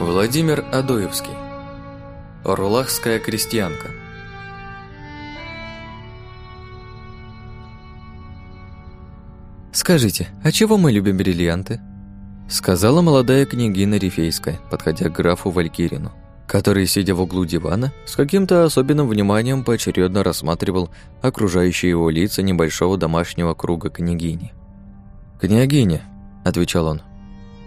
Владимир Адоевский. Орлахская крестьянка. «Скажите, а чего мы любим бриллианты?» Сказала молодая княгиня Рифейская, подходя к графу Валькирину, который, сидя в углу дивана, с каким-то особенным вниманием поочередно рассматривал окружающие его лица небольшого домашнего круга княгини. «Княгиня», — отвечал он, —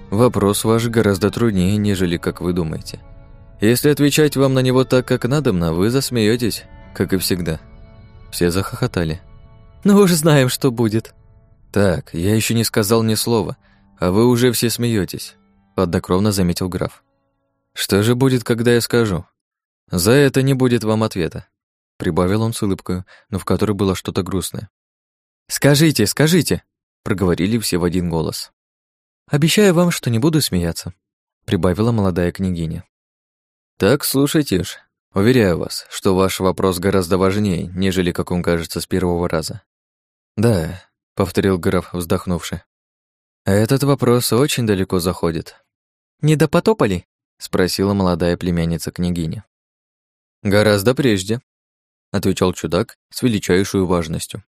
«вопрос ваш гораздо труднее, нежели как вы думаете. Если отвечать вам на него так, как надобно, вы засмеетесь, как и всегда». Все захохотали. «Ну уж знаем, что будет», «Так, я еще не сказал ни слова, а вы уже все смеетесь», — хладнокровно заметил граф. «Что же будет, когда я скажу? За это не будет вам ответа», — прибавил он с улыбкой, но в которой было что-то грустное. «Скажите, скажите», — проговорили все в один голос. «Обещаю вам, что не буду смеяться», — прибавила молодая княгиня. «Так слушайте ж. Уверяю вас, что ваш вопрос гораздо важнее, нежели как он кажется с первого раза. Да, повторил граф, вздохнувши. Этот вопрос очень далеко заходит. Не допотопали? спросила молодая племянница княгини. Гораздо прежде, отвечал чудак с величайшей важностью.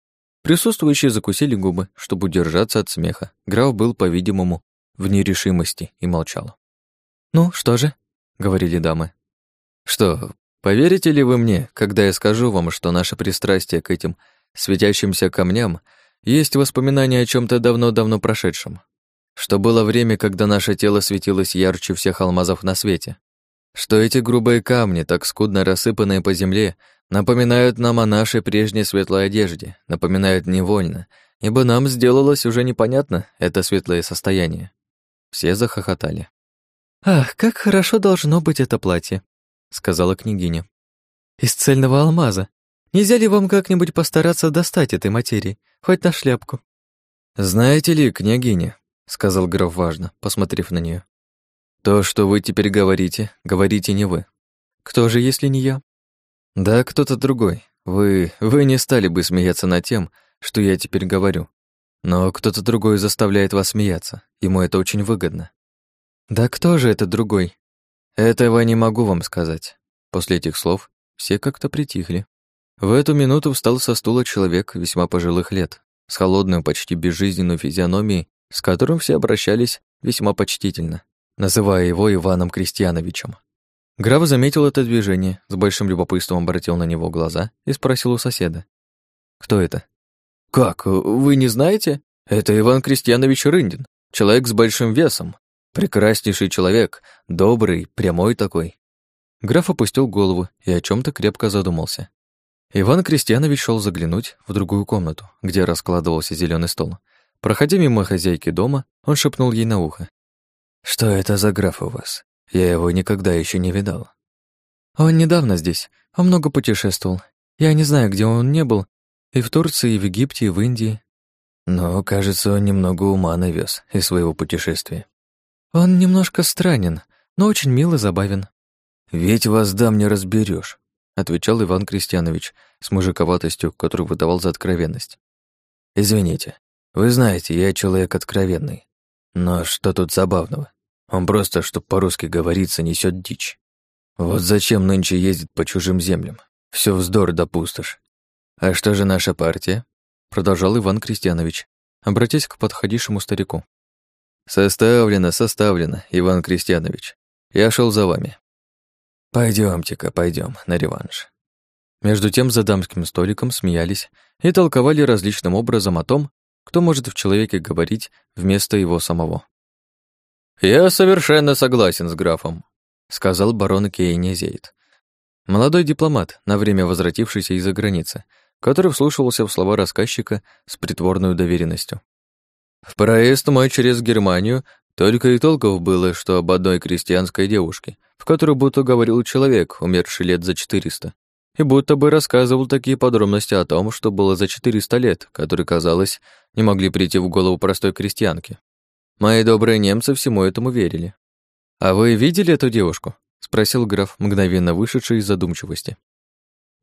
Присутствующие закусили губы, чтобы удержаться от смеха. Граф был, по-видимому, в нерешимости и молчал. «Ну, что же?» — говорили дамы. «Что, поверите ли вы мне, когда я скажу вам, что наше пристрастие к этим светящимся камням есть воспоминания о чем то давно-давно прошедшем. Что было время, когда наше тело светилось ярче всех алмазов на свете. Что эти грубые камни, так скудно рассыпанные по земле, напоминают нам о нашей прежней светлой одежде, напоминают невольно, ибо нам сделалось уже непонятно это светлое состояние. Все захохотали. «Ах, как хорошо должно быть это платье», — сказала княгиня. «Из цельного алмаза. Нельзя ли вам как-нибудь постараться достать этой материи, хоть на шляпку?» «Знаете ли, княгиня», — сказал граф важно, посмотрев на нее, «то, что вы теперь говорите, говорите не вы. Кто же, если не я?» «Да, кто-то другой. Вы... вы не стали бы смеяться над тем, что я теперь говорю. Но кто-то другой заставляет вас смеяться. Ему это очень выгодно». «Да кто же этот другой?» «Этого не могу вам сказать». После этих слов все как-то притихли. В эту минуту встал со стула человек весьма пожилых лет, с холодной, почти безжизненной физиономией, с которым все обращались весьма почтительно, называя его Иваном Крестьяновичем. Граф заметил это движение, с большим любопытством обратил на него глаза и спросил у соседа. «Кто это?» «Как, вы не знаете? Это Иван Крестьянович Рындин, человек с большим весом, прекраснейший человек, добрый, прямой такой». Граф опустил голову и о чем то крепко задумался. Иван Крестьянович шел заглянуть в другую комнату, где раскладывался зеленый стол. Проходя мимо хозяйки дома, он шепнул ей на ухо. «Что это за граф у вас? Я его никогда еще не видал». «Он недавно здесь, он много путешествовал. Я не знаю, где он не был, и в Турции, и в Египте, и в Индии». Но, кажется, он немного ума навез из своего путешествия. Он немножко странен, но очень мил и забавен. «Ведь вас, дам, не разберешь отвечал Иван Крестьянович с мужиковатостью, которую выдавал за откровенность. Извините, вы знаете, я человек откровенный. Но что тут забавного? Он просто, чтоб по-русски говорится, несет дичь. Вот зачем нынче ездит по чужим землям? Все вздор да пустошь. А что же наша партия? Продолжал Иван Крестьянович, обратясь к подходившему старику. Составлено, составлено, Иван Крестьянович. Я шел за вами. Пойдемте-ка, пойдем на реванш. Между тем за дамским столиком смеялись и толковали различным образом о том, кто может в человеке говорить вместо его самого. «Я совершенно согласен с графом», — сказал барон Кейнезейт. Молодой дипломат, на время возвратившийся из-за границы, который вслушивался в слова рассказчика с притворной доверенностью. В проезд мой через Германию только и толков было, что об одной крестьянской девушке, в которую будто говорил человек, умерший лет за четыреста, и будто бы рассказывал такие подробности о том, что было за четыреста лет, которые, казалось, не могли прийти в голову простой крестьянки. Мои добрые немцы всему этому верили. «А вы видели эту девушку?» — спросил граф, мгновенно вышедший из задумчивости.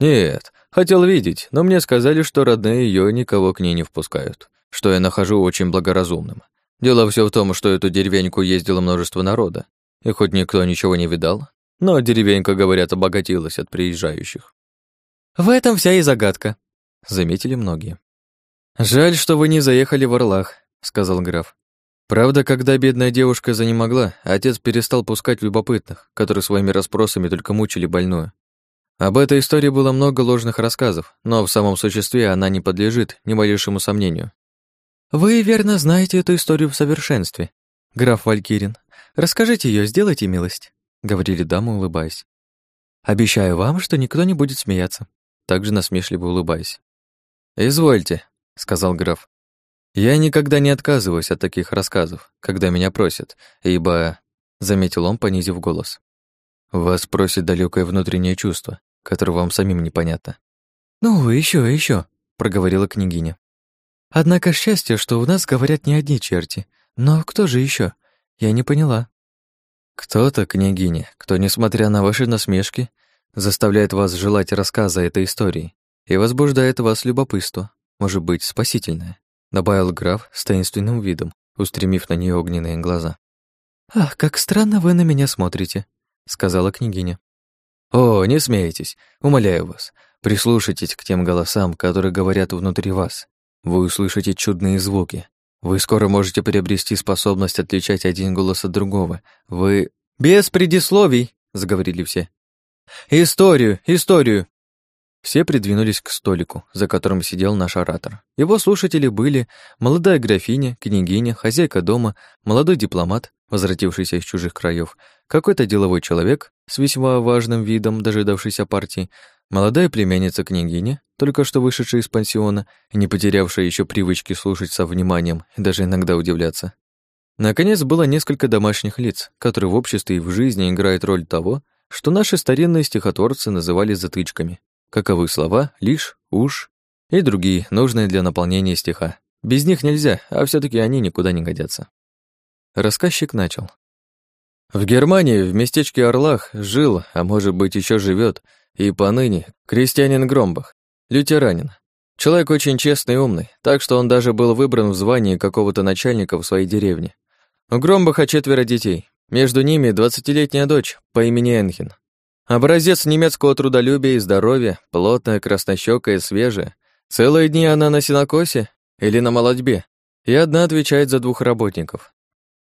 «Нет, хотел видеть, но мне сказали, что родные ее никого к ней не впускают, что я нахожу очень благоразумным. Дело все в том, что эту деревеньку ездило множество народа, и хоть никто ничего не видал, но деревенька, говорят, обогатилась от приезжающих. «В этом вся и загадка», — заметили многие. «Жаль, что вы не заехали в Орлах», — сказал граф. Правда, когда бедная девушка занемогла, отец перестал пускать любопытных, которые своими расспросами только мучили больную. Об этой истории было много ложных рассказов, но в самом существе она не подлежит ни малейшему сомнению. «Вы верно знаете эту историю в совершенстве, граф Валькирин. Расскажите ее, сделайте милость», — говорили дамы, улыбаясь. «Обещаю вам, что никто не будет смеяться», — также насмешливо улыбаясь. «Извольте», — сказал граф. «Я никогда не отказываюсь от таких рассказов, когда меня просят, ибо...» — заметил он, понизив голос. «Вас просит далекое внутреннее чувство, которое вам самим непонятно». «Ну, еще, еще, проговорила княгиня. «Однако счастье, что у нас говорят не одни черти. Но кто же еще? Я не поняла». «Кто-то, княгиня, кто, несмотря на ваши насмешки, заставляет вас желать рассказа этой истории и возбуждает вас любопытство, может быть, спасительное», добавил граф с таинственным видом, устремив на нее огненные глаза. «Ах, как странно вы на меня смотрите», — сказала княгиня. «О, не смейтесь, умоляю вас, прислушайтесь к тем голосам, которые говорят внутри вас. Вы услышите чудные звуки. Вы скоро можете приобрести способность отличать один голос от другого. Вы...» «Без предисловий», — заговорили все. «Историю, историю!» Все придвинулись к столику, за которым сидел наш оратор. Его слушатели были молодая графиня, княгиня, хозяйка дома, молодой дипломат, возвратившийся из чужих краев, какой-то деловой человек с весьма важным видом, дожидавшийся партии, молодая племянница княгини, только что вышедшая из пансиона и не потерявшая еще привычки слушать со вниманием и даже иногда удивляться. Наконец, было несколько домашних лиц, которые в обществе и в жизни играют роль того, что наши старинные стихотворцы называли затычками. Каковы слова, лишь, уж и другие, нужные для наполнения стиха. Без них нельзя, а все таки они никуда не годятся. Рассказчик начал. В Германии, в местечке Орлах, жил, а может быть еще живет, и поныне, крестьянин Громбах, лютеранин. Человек очень честный и умный, так что он даже был выбран в звании какого-то начальника в своей деревне. У Громбаха четверо детей, между ними двадцатилетняя дочь по имени Энхин. Образец немецкого трудолюбия и здоровья, плотная, краснощёкая, свежая. Целые дни она на синокосе или на молодьбе, и одна отвечает за двух работников.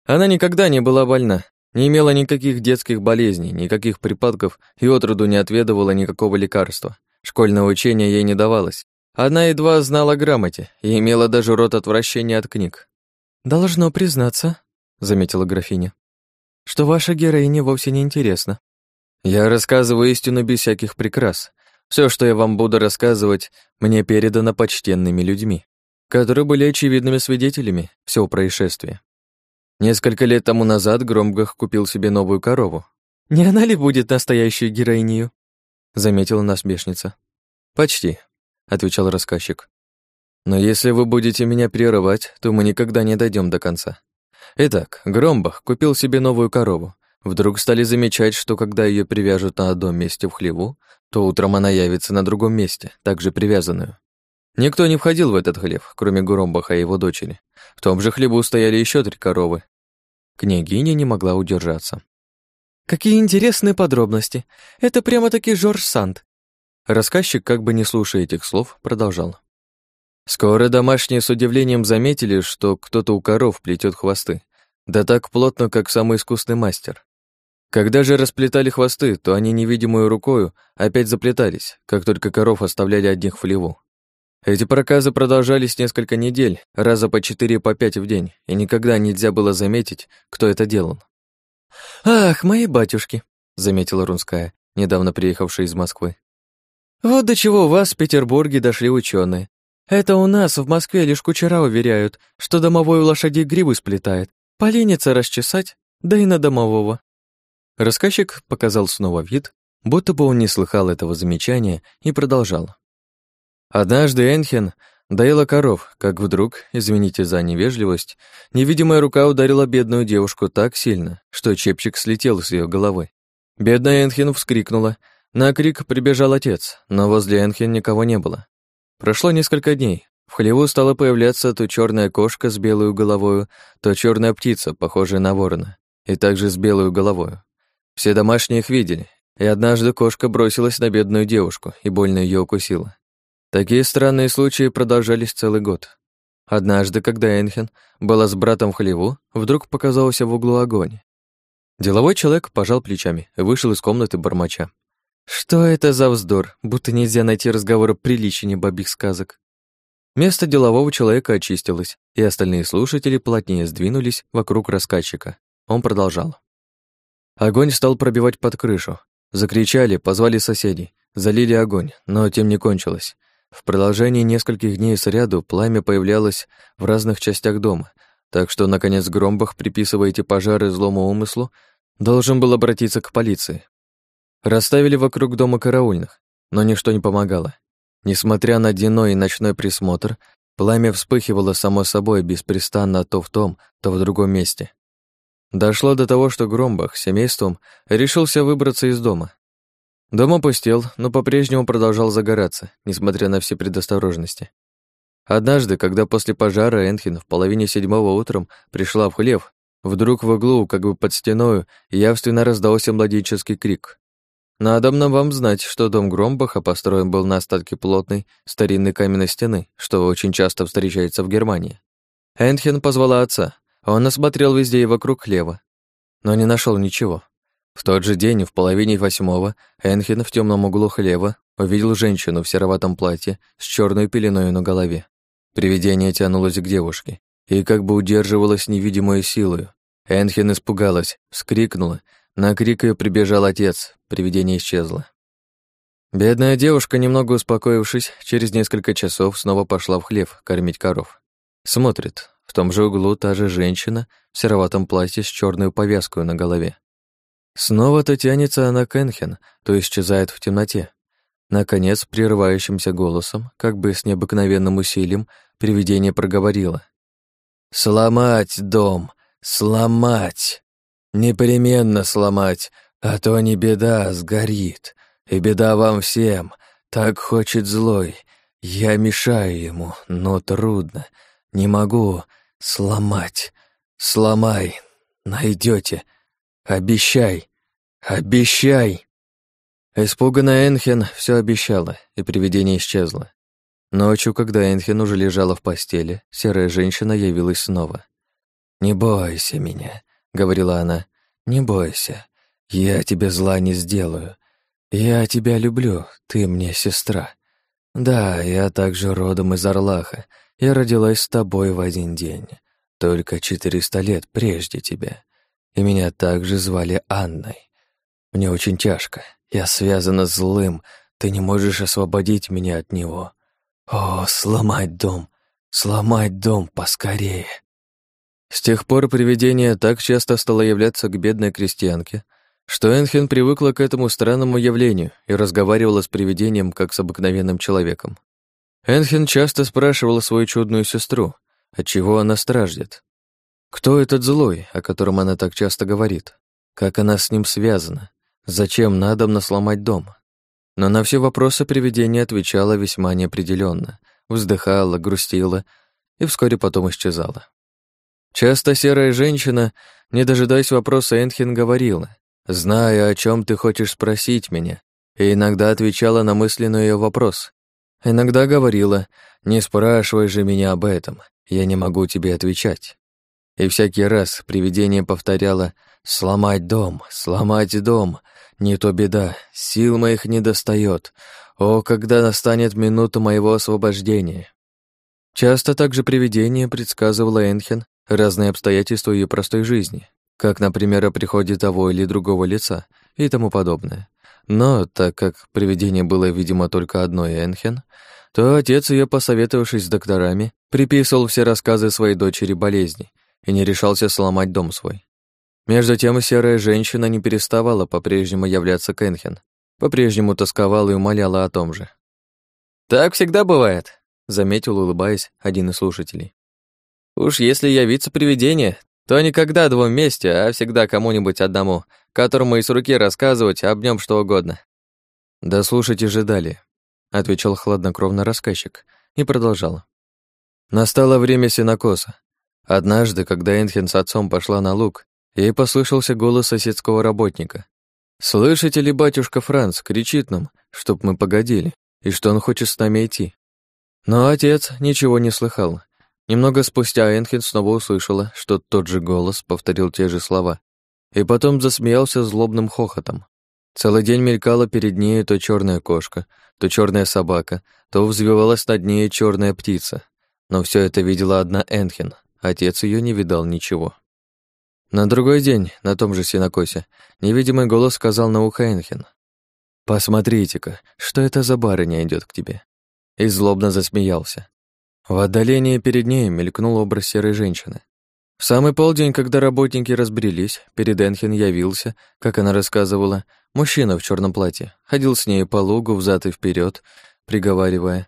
Она никогда не была больна, не имела никаких детских болезней, никаких припадков и отроду не отведывала никакого лекарства. Школьное учение ей не давалось. Она едва знала грамоте и имела даже рот отвращения от книг. «Должно признаться», — заметила графиня, что ваша героиня вовсе не интересна. Я рассказываю истину без всяких прикрас. Все, что я вам буду рассказывать, мне передано почтенными людьми, которые были очевидными свидетелями всего происшествия. Несколько лет тому назад Громгах купил себе новую корову. «Не она ли будет настоящей героинью?» заметила насмешница. «Почти», — отвечал рассказчик. «Но если вы будете меня прерывать, то мы никогда не дойдем до конца. Итак, Громбах купил себе новую корову. Вдруг стали замечать, что когда ее привяжут на одном месте в хлеву, то утром она явится на другом месте, также привязанную. Никто не входил в этот хлев, кроме Громбаха и его дочери. В том же хлеву стояли еще три коровы. Княгиня не могла удержаться. «Какие интересные подробности! Это прямо-таки Жорж Санд!» Рассказчик, как бы не слушая этих слов, продолжал. Скоро домашние с удивлением заметили, что кто-то у коров плетет хвосты, да так плотно, как самый искусный мастер. Когда же расплетали хвосты, то они невидимую рукою опять заплетались, как только коров оставляли одних в флеву. Эти проказы продолжались несколько недель, раза по четыре по пять в день, и никогда нельзя было заметить, кто это делал. «Ах, мои батюшки», — заметила Рунская, недавно приехавшая из Москвы. «Вот до чего у вас в Петербурге дошли ученые. Это у нас в Москве лишь кучера уверяют, что домовой у лошади грибы сплетает, поленится расчесать, да и на домового». Рассказчик показал снова вид, будто бы он не слыхал этого замечания и продолжал. Однажды Энхен доила коров, как вдруг, извините за невежливость, невидимая рука ударила бедную девушку так сильно, что чепчик слетел с ее головы. Бедная Энхен вскрикнула. На крик прибежал отец, но возле Энхен никого не было. Прошло несколько дней. В хлеву стала появляться то черная кошка с белой головой, то черная птица, похожая на ворона. и также с белой головой. Все домашние их видели, и однажды кошка бросилась на бедную девушку и больно ее укусила. Такие странные случаи продолжались целый год. Однажды, когда Энхен была с братом в хлеву, вдруг показался в углу огонь. Деловой человек пожал плечами и вышел из комнаты бормоча. Что это за вздор, будто нельзя найти разговоры приличнее бабих сказок. Место делового человека очистилось, и остальные слушатели плотнее сдвинулись вокруг рассказчика. Он продолжал. Огонь стал пробивать под крышу. Закричали, позвали соседей, залили огонь, но тем не кончилось. В продолжении нескольких дней сряду пламя появлялось в разных частях дома, так что, наконец, Громбах, приписывая эти пожары злому умыслу, должен был обратиться к полиции. Расставили вокруг дома караульных, но ничто не помогало. Несмотря на дневной и ночной присмотр, пламя вспыхивало само собой беспрестанно то в том, то в другом месте. Дошло до того, что Громбах семейством решился выбраться из дома. Дом опустел, но по-прежнему продолжал загораться, несмотря на все предосторожности. Однажды, когда после пожара Энхин в половине седьмого утром пришла в хлев, вдруг в углу, как бы под стеною, явственно раздался младенческий крик. Надобно вам знать, что дом Громбаха построен был на остатке плотной старинной каменной стены, что очень часто встречается в Германии. Энхен позвала отца. Он осмотрел везде и вокруг хлева, но не нашел ничего. В тот же день, в половине восьмого, Энхен в темном углу хлева увидел женщину в сероватом платье с черной пеленой на голове. Привидение тянулось к девушке и как бы удерживалось невидимой силой. Энхен испугалась, вскрикнула на крик ее прибежал отец, привидение исчезло. Бедная девушка, немного успокоившись, через несколько часов снова пошла в хлев кормить коров. Смотрит, в том же углу та же женщина в сероватом платье с черной повязкой на голове. Снова то тянется она к Энхен, то исчезает в темноте. Наконец, прерывающимся голосом, как бы с необыкновенным усилием, привидение проговорило. «Сломать дом! Сломать!» Непременно сломать, а то не беда, сгорит. И беда вам всем. Так хочет злой. Я мешаю ему, но трудно. Не могу сломать. Сломай. Найдете. Обещай. Обещай. Испуганная Энхен все обещала, и привидение исчезло. Ночью, когда Энхен уже лежала в постели, серая женщина явилась снова. «Не бойся меня. — говорила она, — «не бойся, я тебе зла не сделаю. Я тебя люблю, ты мне сестра. Да, я также родом из Орлаха, я родилась с тобой в один день, только четыреста лет прежде тебя. И меня также звали Анной. Мне очень тяжко, я связана злым, ты не можешь освободить меня от него. О, сломать дом, сломать дом поскорее!» С тех пор привидение так часто стало являться к бедной крестьянке, что Энхен привыкла к этому странному явлению и разговаривала с привидением как с обыкновенным человеком. Энхен часто спрашивала свою чудную сестру, отчего она страждет. Кто этот злой, о котором она так часто говорит? Как она с ним связана? Зачем надо сломать дом? Но на все вопросы привидение отвечала весьма неопределенно, вздыхала, грустила и вскоре потом исчезала. Часто серая женщина, не дожидаясь вопроса, Энхин говорила, «Знаю, о чем ты хочешь спросить меня», и иногда отвечала на мысленный ее вопрос. Иногда говорила, «Не спрашивай же меня об этом, я не могу тебе отвечать». И всякий раз привидение повторяло «Сломать дом, сломать дом, не то беда, сил моих не достает. О, когда настанет минута моего освобождения!» Часто также привидение предсказывало Энхен разные обстоятельства ее простой жизни, как, например, о приходе того или другого лица и тому подобное. Но так как привидение было, видимо, только одной Энхен, то отец ее, посоветовавшись с докторами, приписывал все рассказы своей дочери болезни и не решался сломать дом свой. Между тем серая женщина не переставала по-прежнему являться к Энхен, по-прежнему тосковала и умоляла о том же. «Так всегда бывает», — заметил, улыбаясь, один из слушателей. Уж если явиться привидение, то никогда двум вместе, а всегда кому-нибудь одному, которому из руки рассказывать об нем что угодно. «Да слушайте же далее», — отвечал хладнокровно рассказчик и продолжал. Настало время сенокоса. Однажды, когда Энхен с отцом пошла на луг, Ей послышался голос соседского работника. «Слышите ли, батюшка Франц кричит нам, чтоб мы погодили, и что он хочет с нами идти?» Но отец ничего не слыхал. Немного спустя Энхин снова услышала, что тот же голос повторил те же слова, и потом засмеялся злобным хохотом. Целый день мелькала перед ней то черная кошка, то черная собака, то взвивалась над ней черная птица. Но все это видела одна Энхин, отец ее не видал ничего. На другой день, на том же синокосе, невидимый голос сказал на ухо Энхин. «Посмотрите-ка, что это за барыня идет к тебе?» И злобно засмеялся. В отдалении перед ней мелькнул образ серой женщины. В самый полдень, когда работники разбрелись, перед Энхен явился, как она рассказывала, мужчина в черном платье, ходил с ней по лугу взад и вперед, приговаривая,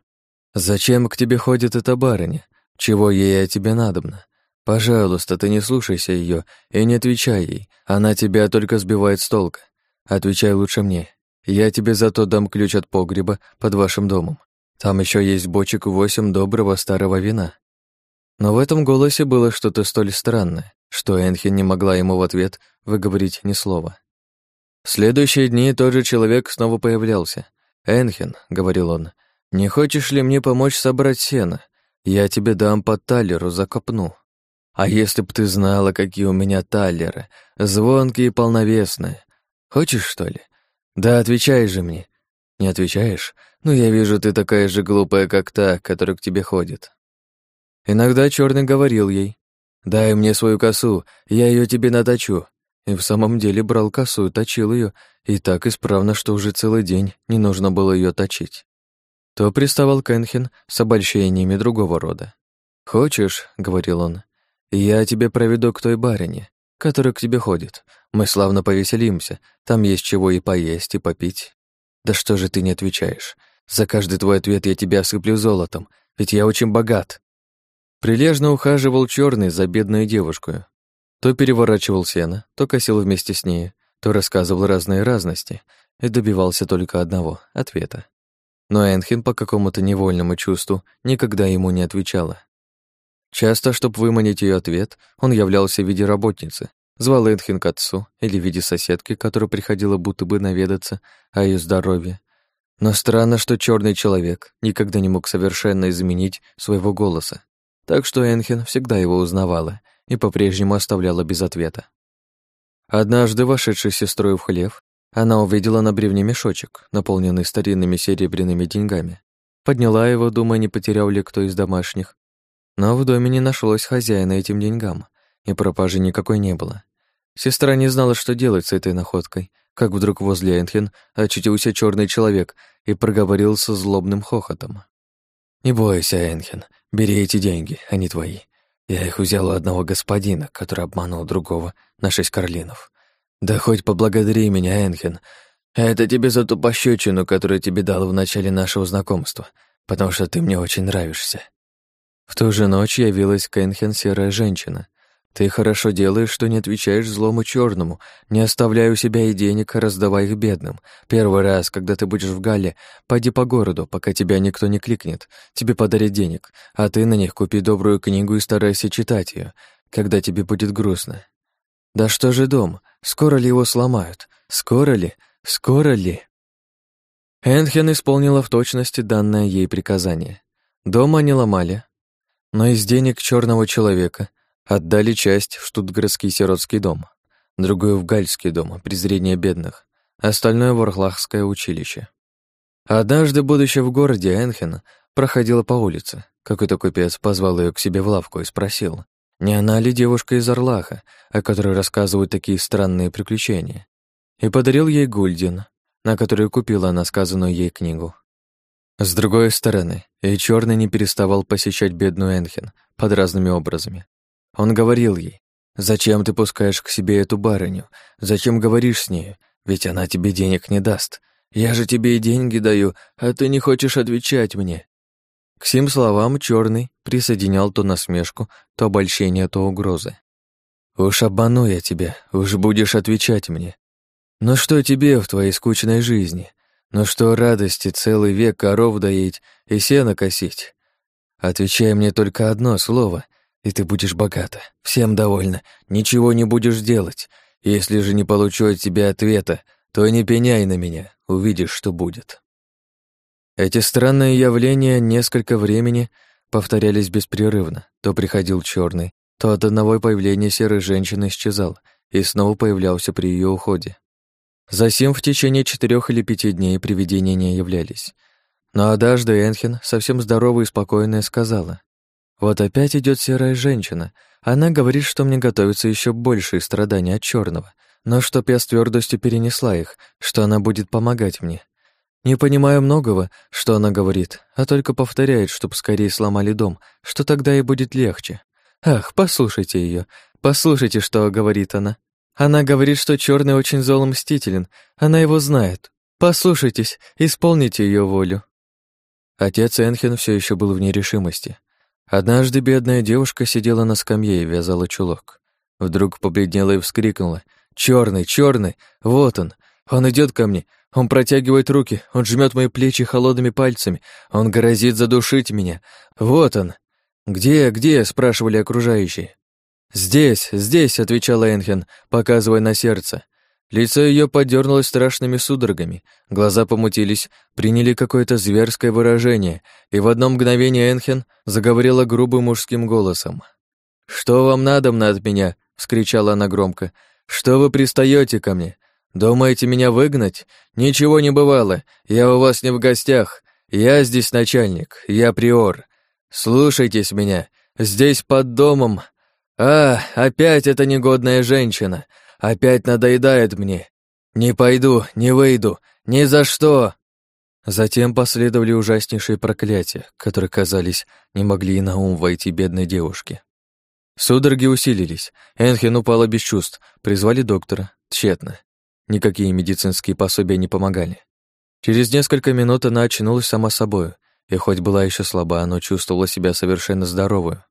«Зачем к тебе ходит эта барыня? Чего ей от тебя надобно? Пожалуйста, ты не слушайся ее и не отвечай ей, она тебя только сбивает с толка. Отвечай лучше мне. Я тебе зато дам ключ от погреба под вашим домом. Там еще есть бочек восемь доброго старого вина. Но в этом голосе было что-то столь странное, что Энхин не могла ему в ответ выговорить ни слова. В следующие дни тот же человек снова появлялся. «Энхин», — говорил он, — «не хочешь ли мне помочь собрать сено? Я тебе дам по талеру закопну. А если б ты знала, какие у меня талеры, звонкие и полновесные. Хочешь, что ли? Да отвечай же мне. Не отвечаешь? Ну, я вижу, ты такая же глупая, как та, которая к тебе ходит. Иногда черный говорил ей, «Дай мне свою косу, я ее тебе наточу». И в самом деле брал косу, точил ее, и так исправно, что уже целый день не нужно было ее точить. То приставал Кенхен с обольщениями другого рода. «Хочешь, — говорил он, — я тебе проведу к той барыне, которая к тебе ходит. Мы славно повеселимся, там есть чего и поесть, и попить. Да что же ты не отвечаешь? За каждый твой ответ я тебя осыплю золотом, ведь я очень богат. Прилежно ухаживал черный за бедную девушку. То переворачивал сено, то косил вместе с ней, то рассказывал разные разности и добивался только одного — ответа. Но Энхин по какому-то невольному чувству никогда ему не отвечала. Часто, чтобы выманить ее ответ, он являлся в виде работницы, звал Энхин к отцу или в виде соседки, которая приходила будто бы наведаться о ее здоровье. Но странно, что черный человек никогда не мог совершенно изменить своего голоса, так что Энхин всегда его узнавала и по-прежнему оставляла без ответа. Однажды, вошедшей сестрой в хлев, она увидела на бревне мешочек, наполненный старинными серебряными деньгами. Подняла его, думая, не потерял ли кто из домашних. Но в доме не нашлось хозяина этим деньгам, и пропажи никакой не было. Сестра не знала, что делать с этой находкой, как вдруг возле Энхен очутился черный человек и проговорил со злобным хохотом. «Не бойся, Энхен, бери эти деньги, они твои. Я их взял у одного господина, который обманул другого на шесть карлинов. Да хоть поблагодари меня, Энхен. Это тебе за ту пощечину, которую тебе дал в начале нашего знакомства, потому что ты мне очень нравишься». В ту же ночь явилась к Энхен серая женщина, ты хорошо делаешь, что не отвечаешь злому черному, не оставляя у себя и денег, раздавая их бедным. Первый раз, когда ты будешь в Галле, пойди по городу, пока тебя никто не кликнет. Тебе подарят денег, а ты на них купи добрую книгу и старайся читать ее, когда тебе будет грустно. Да что же дом? Скоро ли его сломают? Скоро ли? Скоро ли? Энхен исполнила в точности данное ей приказание. Дома не ломали, но из денег черного человека Отдали часть в Штутгарский сиротский дом, другую в Гальский дом, презрение бедных, остальное в Орлахское училище. Однажды, будучи в городе Энхен, проходила по улице. Какой-то купец позвал ее к себе в лавку и спросил, не она ли девушка из Орлаха, о которой рассказывают такие странные приключения, и подарил ей гульдин, на который купила она сказанную ей книгу. С другой стороны, и черный не переставал посещать бедную Энхен под разными образами. Он говорил ей, «Зачем ты пускаешь к себе эту барыню? Зачем говоришь с ней? Ведь она тебе денег не даст. Я же тебе и деньги даю, а ты не хочешь отвечать мне». К сим словам черный присоединял то насмешку, то обольщение, то угрозы. «Уж обману я тебя, уж будешь отвечать мне. Но что тебе в твоей скучной жизни? Но что радости целый век коров доить и сено косить? Отвечай мне только одно слово, и ты будешь богата. Всем довольна, ничего не будешь делать. Если же не получу от тебя ответа, то не пеняй на меня, увидишь, что будет». Эти странные явления несколько времени повторялись беспрерывно. То приходил черный, то от одного появления серой женщины исчезал и снова появлялся при ее уходе. Засим в течение четырех или пяти дней привидения не являлись. Но однажды Энхен, совсем здоровая и спокойная, сказала, «Вот опять идет серая женщина. Она говорит, что мне готовится еще большие страдания от черного, но чтоб я с твердостью перенесла их, что она будет помогать мне. Не понимаю многого, что она говорит, а только повторяет, чтоб скорее сломали дом, что тогда и будет легче. Ах, послушайте ее, послушайте, что говорит она. Она говорит, что черный очень зол мстителен, она его знает. Послушайтесь, исполните ее волю. Отец Энхен все еще был в нерешимости. Однажды бедная девушка сидела на скамье и вязала чулок. Вдруг побледнела и вскрикнула. «Черный, черный! Вот он! Он идет ко мне! Он протягивает руки, он жмет мои плечи холодными пальцами, он грозит задушить меня! Вот он!» «Где, где?» — спрашивали окружающие. «Здесь, здесь», — отвечала Энхен, показывая на сердце. Лицо ее подернулось страшными судорогами, глаза помутились, приняли какое-то зверское выражение, и в одно мгновение Энхен заговорила грубым мужским голосом. «Что вам надо от меня?» — вскричала она громко. «Что вы пристаете ко мне? Думаете меня выгнать? Ничего не бывало, я у вас не в гостях. Я здесь начальник, я приор. Слушайтесь меня, здесь под домом. А, опять эта негодная женщина!» Опять надоедает мне. Не пойду, не выйду, ни за что!» Затем последовали ужаснейшие проклятия, которые, казались, не могли и на ум войти бедной девушке. Судороги усилились, Энхен упала без чувств, призвали доктора, тщетно. Никакие медицинские пособия не помогали. Через несколько минут она очнулась сама собою, и хоть была еще слаба, но чувствовала себя совершенно здоровую.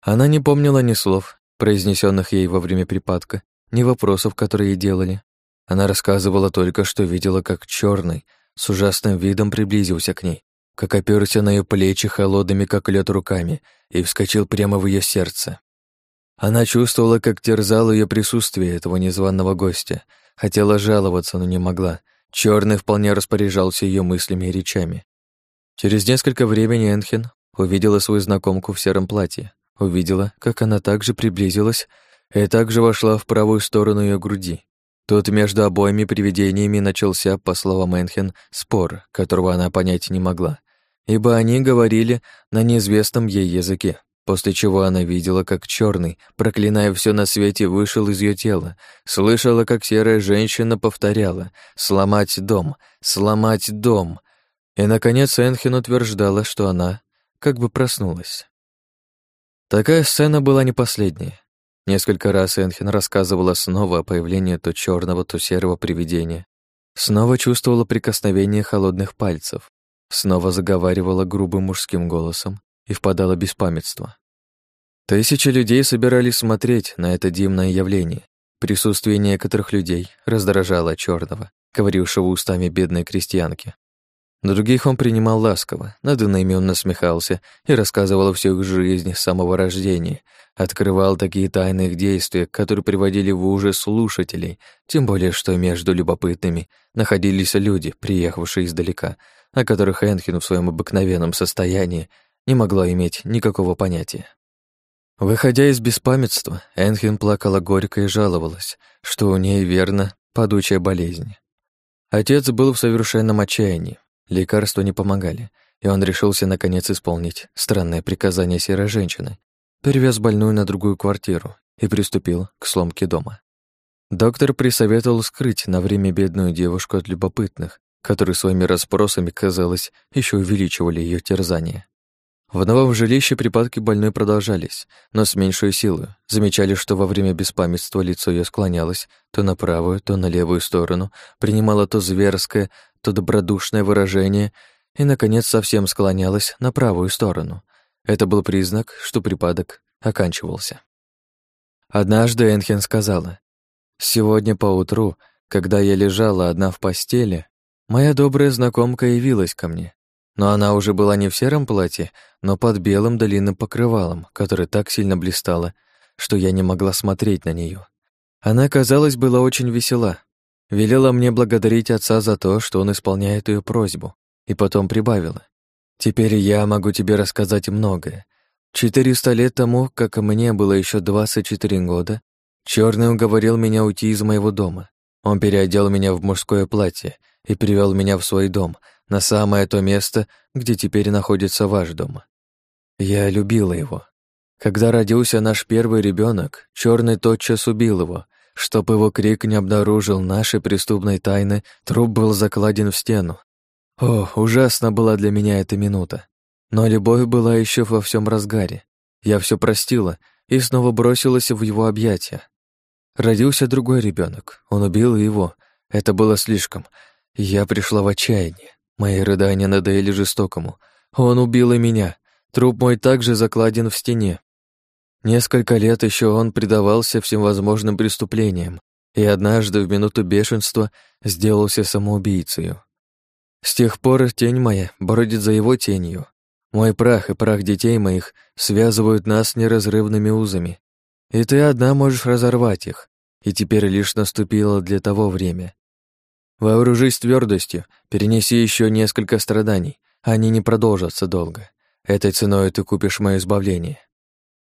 Она не помнила ни слов, произнесенных ей во время припадка, ни вопросов, которые делали. Она рассказывала только, что видела, как черный с ужасным видом приблизился к ней, как оперся на ее плечи холодными, как лед, руками и вскочил прямо в ее сердце. Она чувствовала, как терзало ее присутствие этого незваного гостя, хотела жаловаться, но не могла. Черный вполне распоряжался ее мыслями и речами. Через несколько времени Энхен увидела свою знакомку в сером платье, увидела, как она также приблизилась и также вошла в правую сторону ее груди. Тут между обоими привидениями начался, по словам Энхен, спор, которого она понять не могла, ибо они говорили на неизвестном ей языке, после чего она видела, как черный, проклиная все на свете, вышел из ее тела, слышала, как серая женщина повторяла «сломать дом, сломать дом», и, наконец, Энхен утверждала, что она как бы проснулась. Такая сцена была не последняя. Несколько раз Энхен рассказывала снова о появлении то черного, то серого привидения. Снова чувствовала прикосновение холодных пальцев. Снова заговаривала грубым мужским голосом и впадала в беспамятство. Тысячи людей собирались смотреть на это дивное явление. Присутствие некоторых людей раздражало черного, говорившего устами бедной крестьянки. Других он принимал ласково, над иными он насмехался и рассказывал всю их жизнь с самого рождения, открывал такие тайны их действия, которые приводили в ужас слушателей, тем более что между любопытными находились люди, приехавшие издалека, о которых Энхин в своем обыкновенном состоянии не могла иметь никакого понятия. Выходя из беспамятства, Энхин плакала горько и жаловалась, что у ней верно падучая болезнь. Отец был в совершенном отчаянии, Лекарства не помогали, и он решился наконец исполнить странное приказание серой женщины, перевез больную на другую квартиру и приступил к сломке дома. Доктор присоветовал скрыть на время бедную девушку от любопытных, которые своими расспросами, казалось, еще увеличивали ее терзание. В новом жилище припадки больной продолжались, но с меньшей силой. Замечали, что во время беспамятства лицо ее склонялось то на правую, то на левую сторону, принимало то зверское, то добродушное выражение и, наконец, совсем склонялось на правую сторону. Это был признак, что припадок оканчивался. Однажды Энхен сказала, «Сегодня поутру, когда я лежала одна в постели, моя добрая знакомка явилась ко мне. но она уже была не в сером платье, но под белым длинным покрывалом, которое так сильно блистало, что я не могла смотреть на нее. Она, казалось, была очень весела. Велела мне благодарить отца за то, что он исполняет ее просьбу, и потом прибавила. «Теперь я могу тебе рассказать многое. Четыреста лет тому, как мне было еще двадцать четыре года, Черный уговорил меня уйти из моего дома. Он переодел меня в мужское платье и привел меня в свой дом, на самое то место, где теперь находится ваш дом. Я любила его. Когда родился наш первый ребенок, Черный тотчас убил его. Чтоб его крик не обнаружил нашей преступной тайны, труп был закладен в стену. О, ужасно была для меня эта минута. Но любовь была еще во всем разгаре. Я все простила и снова бросилась в его объятия. Родился другой ребенок. Он убил его. Это было слишком. Я пришла в отчаяние. Мои рыдания надоели жестокому. Он убил и меня. Труп мой также закладен в стене. Несколько лет еще он предавался всем возможным преступлениям, и однажды в минуту бешенства сделался самоубийцей. С тех пор тень моя бродит за его тенью. Мой прах и прах детей моих связывают нас неразрывными узами, и ты одна можешь разорвать их, и теперь лишь наступило для того время. Вооружись твердостью, перенеси еще несколько страданий, они не продолжатся долго. Этой ценой ты купишь мое избавление».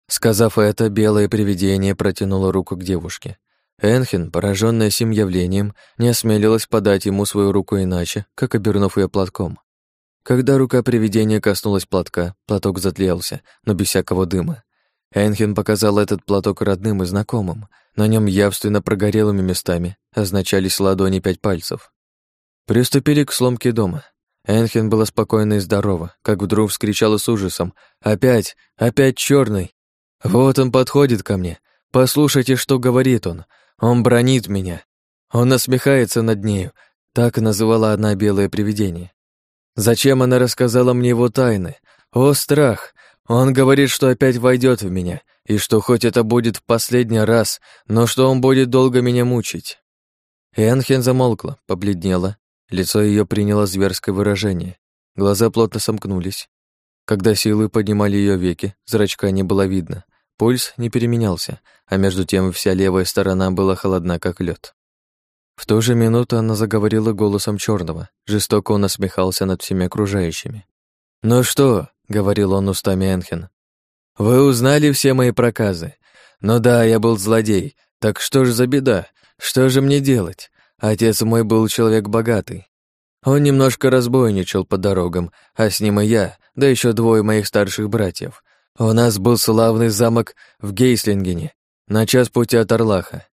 Сказав это, белое привидение протянуло руку к девушке. Энхен, пораженная сим явлением, не осмелилась подать ему свою руку иначе, как обернув ее платком. Когда рука привидения коснулась платка, платок затлелся, но без всякого дыма. Энхен показал этот платок родным и знакомым. На нем явственно прогорелыми местами означались ладони пять пальцев. Приступили к сломке дома. Энхен была спокойна и здорова, как вдруг вскричала с ужасом. «Опять! Опять черный! Вот он подходит ко мне! Послушайте, что говорит он! Он бронит меня! Он насмехается над нею!» Так называла одна белое привидение. Зачем она рассказала мне его тайны? О, страх! Он говорит, что опять войдет в меня, и что хоть это будет в последний раз, но что он будет долго меня мучить. Энхен замолкла, побледнела. Лицо ее приняло зверское выражение. Глаза плотно сомкнулись. Когда силы поднимали ее веки, зрачка не было видно. Пульс не переменялся, а между тем вся левая сторона была холодна, как лед. В ту же минуту она заговорила голосом черного, жестоко он насмехался над всеми окружающими. «Ну что?» — говорил он устами Энхен. «Вы узнали все мои проказы. Ну да, я был злодей. Так что ж за беда? Что же мне делать? Отец мой был человек богатый. Он немножко разбойничал по дорогам, а с ним и я, да еще двое моих старших братьев. У нас был славный замок в Гейслингене, на час пути от Орлаха.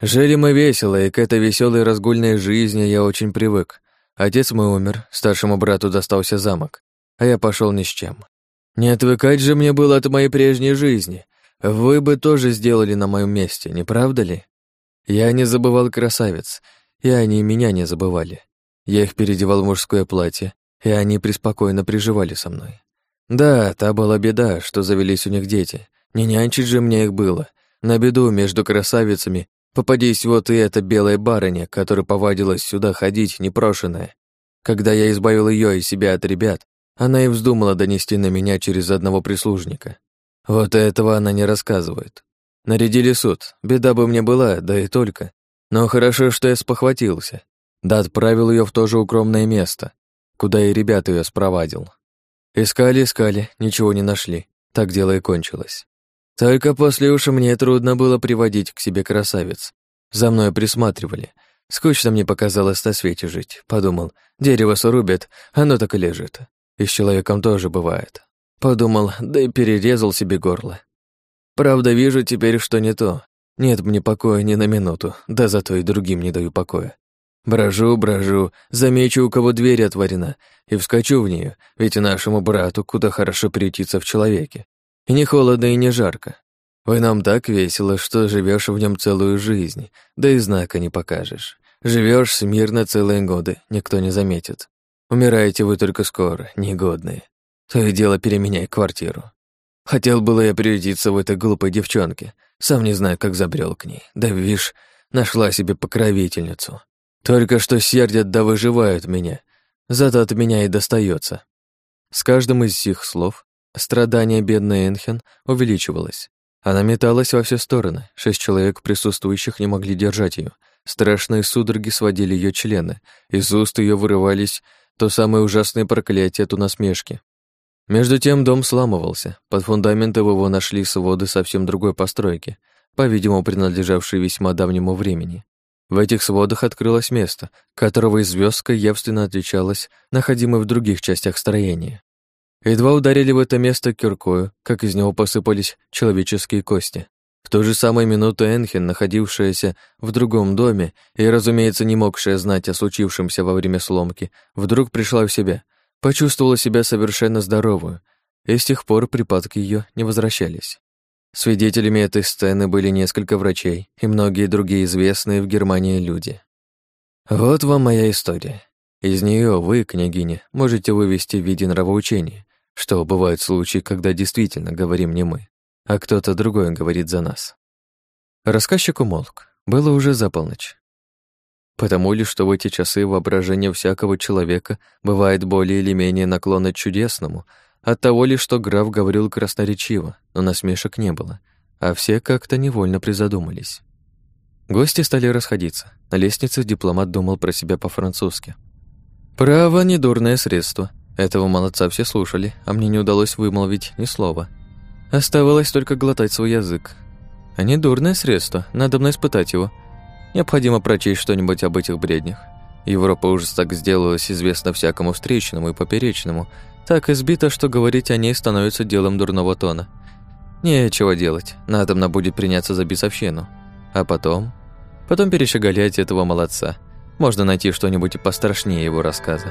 Жили мы весело, и к этой веселой разгульной жизни я очень привык. Отец мой умер, старшему брату достался замок, а я пошел ни с чем. Не отвыкать же мне было от моей прежней жизни. Вы бы тоже сделали на моем месте, не правда ли? Я не забывал красавиц, и они меня не забывали. Я их переодевал в мужское платье, и они преспокойно приживали со мной. Да, та была беда, что завелись у них дети. Не нянчить же мне их было. На беду между красавицами Попадись вот и эта белая барыня, которая повадилась сюда ходить непрошенная. Когда я избавил ее и себя от ребят, она и вздумала донести на меня через одного прислужника. Вот этого она не рассказывает. Нарядили суд, беда бы мне была, да и только. Но хорошо, что я спохватился. Да отправил ее в то же укромное место, куда и ребят ее спровадил. Искали, искали, ничего не нашли. Так дело и кончилось. Только после уж мне трудно было приводить к себе красавиц. За мной присматривали. Скучно мне показалось на свете жить. Подумал, дерево срубят, оно так и лежит. И с человеком тоже бывает. Подумал, да и перерезал себе горло. Правда, вижу теперь, что не то. Нет мне покоя ни на минуту, да зато и другим не даю покоя. Брожу, брожу, замечу, у кого дверь отворена, и вскочу в нее, ведь нашему брату куда хорошо приютиться в человеке. И не холодно, и не жарко. Вы нам так весело, что живешь в нем целую жизнь, да и знака не покажешь. Живешь смирно целые годы, никто не заметит. Умираете вы только скоро, негодные. То и дело переменяй квартиру. Хотел было я приютиться в этой глупой девчонке, сам не знаю, как забрел к ней. Да вишь, нашла себе покровительницу. Только что сердят да выживают меня, зато от меня и достается. С каждым из сих слов страдание бедной Энхен увеличивалось. Она металась во все стороны. Шесть человек присутствующих не могли держать ее. Страшные судороги сводили ее члены. Из уст ее вырывались то самое ужасное проклятие, то насмешки. Между тем дом сламывался. Под фундаментом его нашли своды совсем другой постройки, по-видимому, принадлежавшей весьма давнему времени. В этих сводах открылось место, которого звездка явственно отличалось, находимое в других частях строения. Едва ударили в это место киркою, как из него посыпались человеческие кости. В ту же самую минуту Энхен, находившаяся в другом доме и, разумеется, не могшая знать о случившемся во время сломки, вдруг пришла в себя, почувствовала себя совершенно здоровую, и с тех пор припадки ее не возвращались. Свидетелями этой сцены были несколько врачей и многие другие известные в Германии люди. Вот вам моя история. Из нее вы, княгиня, можете вывести в виде нравоучения, что бывают случаи, когда действительно говорим не мы, а кто-то другой говорит за нас. Рассказчик умолк. Было уже за полночь. Потому ли, что в эти часы воображение всякого человека бывает более или менее наклонно чудесному, от того ли, что граф говорил красноречиво, но насмешек не было, а все как-то невольно призадумались. Гости стали расходиться. На лестнице дипломат думал про себя по-французски. «Право, недурное средство. Этого молодца все слушали, а мне не удалось вымолвить ни слова. Оставалось только глотать свой язык. А недурное средство, надо мной испытать его. Необходимо прочесть что-нибудь об этих бреднях. Европа уже так сделалась известна всякому встречному и поперечному, так избита, что говорить о ней становится делом дурного тона. Нечего делать, надобно будет приняться за бесовщину. А потом... Потом перещеголять этого молодца. Можно найти что-нибудь пострашнее его рассказа.